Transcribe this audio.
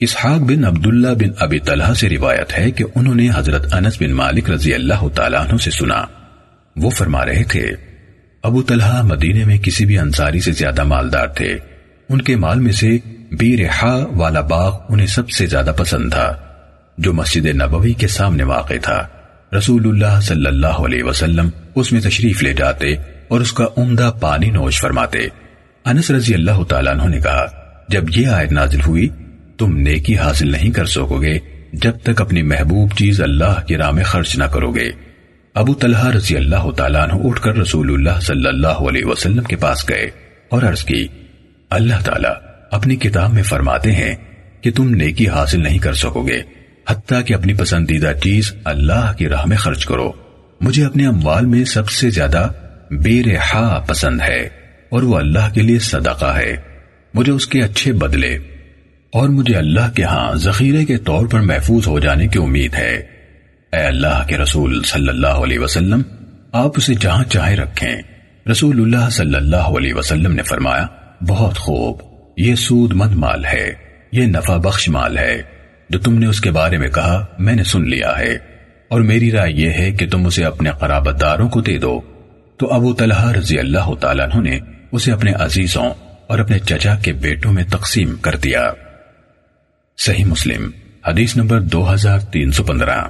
اسحاق بن عبداللہ بن ابی طلحہ سے روایت ہے کہ انہوں نے حضرت انس بن مالک رضی اللہ تعالیٰ عنہ سے سنا۔ وہ فرما رہے تھے، ابو طلحہ مدینے میں کسی بھی انصاری سے زیادہ مالدار تھے۔ ان کے مال میں سے بیر والا باغ انہیں سب سے زیادہ پسند تھا، جو مسجد نبوی کے سامنے واقع تھا۔ رسول اللہ صلی اللہ علیہ وسلم اس میں تشریف لے جاتے اور اس کا عمدہ پانی نوش فرماتے۔ انس رضی اللہ تعالیٰ عنہ نے کہا، جب یہ آیت نازل ہوئی تم نیکی حاصل نہیں کر سکو گے جب تک اپنی محبوب چیز اللہ کی راہ میں خرچ نہ کرو گے۔ ابو طلحہ رضی اللہ تعالیٰ عنہ اٹھ کر رسول اللہ صلی اللہ علیہ وسلم کے پاس گئے اور عرض کی، اللہ تعالیٰ اپنی کتاب میں فرماتے ہیں کہ تم نیکی حاصل نہیں کر سکو گے، حتیٰ کہ اپنی پسندیدہ چیز اللہ کی راہ میں خرچ کرو۔ مجھے اپنے اموال میں سب سے زیادہ بے رحا پسند ہے اور وہ اللہ کے لیے صدقہ ہے۔ مجھے اس کے اچھے بدلے اور مجھے اللہ کے ہاں ذخیرے کے طور پر محفوظ ہو جانے کی امید ہے۔ اے اللہ کے رسول صلی اللہ علیہ وسلم، آپ اسے جہاں چاہے رکھیں۔ رسول اللہ صلی اللہ علیہ وسلم نے فرمایا، بہت خوب، یہ سود مند مال ہے، یہ نفع بخش مال ہے۔ جو تم نے اس کے بارے میں کہا، میں نے سن لیا ہے۔ اور میری رائے یہ ہے کہ تم اسے اپنے قرابت داروں کو دے دو۔ تو ابو طلحہ رضی اللہ تعالیٰ نے اسے اپنے عزیزوں اور اپنے چچا کے بیٹوں میں تقسیم کر دیا۔ صحیح مسلم حدیث نمبر دو ہزار تین سو پندرہ۔